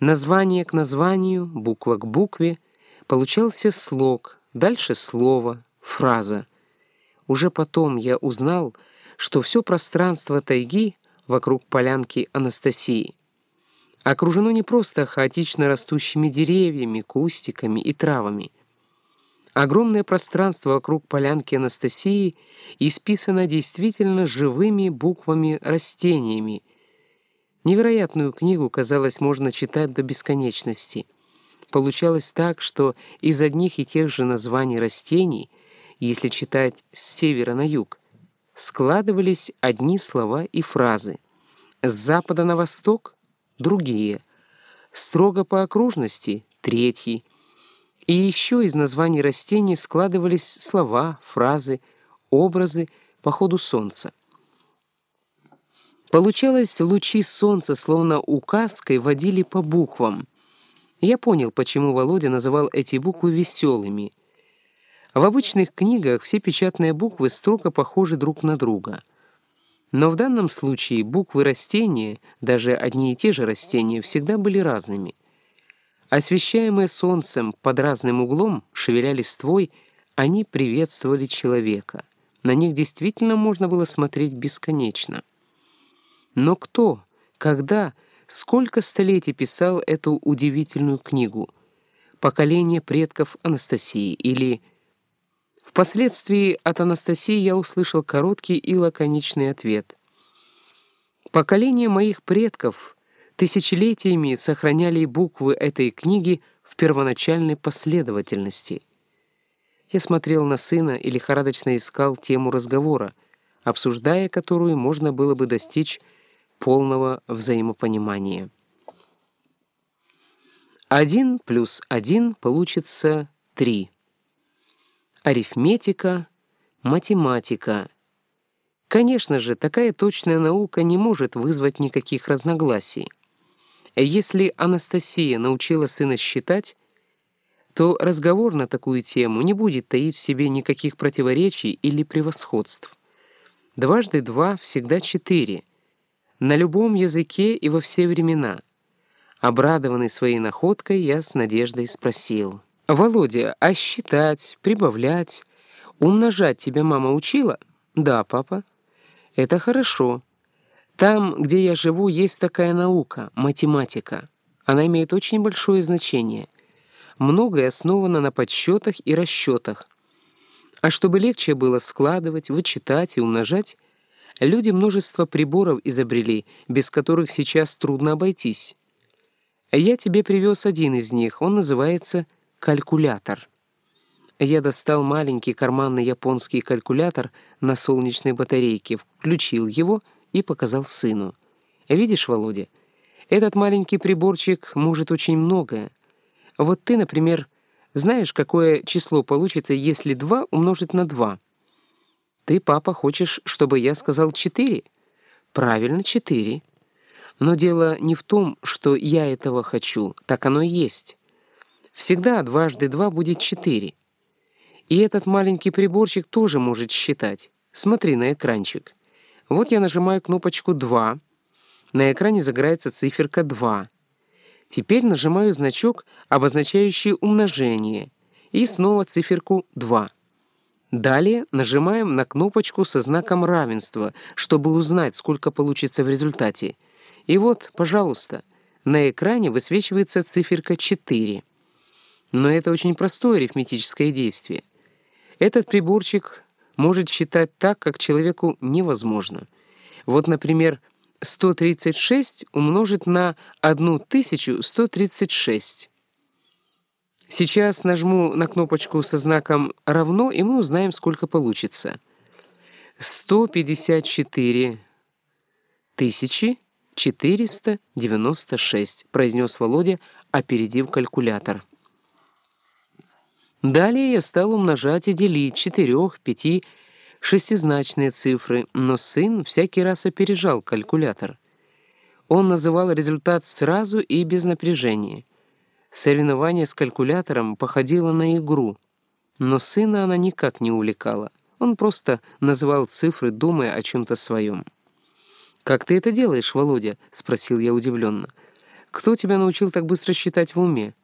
Название к названию, буква к букве, получался слог, дальше слово, фраза. Уже потом я узнал, что все пространство тайги вокруг полянки Анастасии окружено не просто хаотично растущими деревьями, кустиками и травами. Огромное пространство вокруг полянки Анастасии исписано действительно живыми буквами растениями. Невероятную книгу, казалось, можно читать до бесконечности. Получалось так, что из одних и тех же названий растений, если читать с севера на юг, складывались одни слова и фразы. С запада на восток — другие. Строго по окружности — третий. И еще из названий растений складывались слова, фразы, образы по ходу солнца. Получалось, лучи солнца словно указкой водили по буквам. Я понял, почему Володя называл эти буквы веселыми — в обычных книгах все печатные буквы строго похожи друг на друга. Но в данном случае буквы растения, даже одни и те же растения, всегда были разными. Освещаемые солнцем под разным углом, шевеля листвой, они приветствовали человека. На них действительно можно было смотреть бесконечно. Но кто, когда, сколько столетий писал эту удивительную книгу? Поколение предков Анастасии или Впоследствии от Анастасии я услышал короткий и лаконичный ответ. Поколение моих предков тысячелетиями сохраняли буквы этой книги в первоначальной последовательности. Я смотрел на сына и лихорадочно искал тему разговора, обсуждая которую можно было бы достичь полного взаимопонимания. Один плюс один получится три арифметика, математика. Конечно же, такая точная наука не может вызвать никаких разногласий. Если Анастасия научила сына считать, то разговор на такую тему не будет таить в себе никаких противоречий или превосходств. Дважды два всегда четыре. На любом языке и во все времена. Обрадованный своей находкой, я с надеждой спросил — «Володя, а считать, прибавлять, умножать тебя мама учила?» «Да, папа». «Это хорошо. Там, где я живу, есть такая наука — математика. Она имеет очень большое значение. Многое основано на подсчетах и расчетах. А чтобы легче было складывать, вычитать и умножать, люди множество приборов изобрели, без которых сейчас трудно обойтись. Я тебе привез один из них, он называется Калькулятор. Я достал маленький карманный японский калькулятор на солнечной батарейке, включил его и показал сыну. «Видишь, Володя, этот маленький приборчик может очень многое. Вот ты, например, знаешь, какое число получится, если 2 умножить на 2? Ты, папа, хочешь, чтобы я сказал 4? Правильно, 4. Но дело не в том, что я этого хочу, так оно и есть». Всегда дважды два будет четыре. И этот маленький приборчик тоже может считать. Смотри на экранчик. Вот я нажимаю кнопочку «2». На экране загорается циферка 2. Теперь нажимаю значок, обозначающий умножение, и снова циферку 2. Далее нажимаем на кнопочку со знаком равенства, чтобы узнать, сколько получится в результате. И вот, пожалуйста, на экране высвечивается циферка 4. Но это очень простое арифметическое действие. Этот приборчик может считать так, как человеку невозможно. Вот, например, 136 умножить на 1136. Сейчас нажму на кнопочку со знаком «равно», и мы узнаем, сколько получится. 154 тысячи 496, произнес Володя, опередив калькулятор. Далее я стал умножать и делить четырех, пяти, шестизначные цифры, но сын всякий раз опережал калькулятор. Он называл результат сразу и без напряжения. Соревнование с калькулятором походило на игру, но сына она никак не увлекала. Он просто называл цифры, думая о чем-то своем. «Как ты это делаешь, Володя?» — спросил я удивленно. Кто тебя научил так быстро считать в уме?